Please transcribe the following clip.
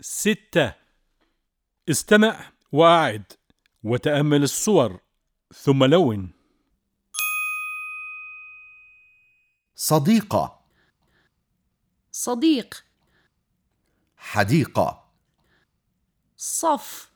ستة. استمع وأعد وتأمل الصور. ثم لون. صديقة. صديق. حديقة. صف.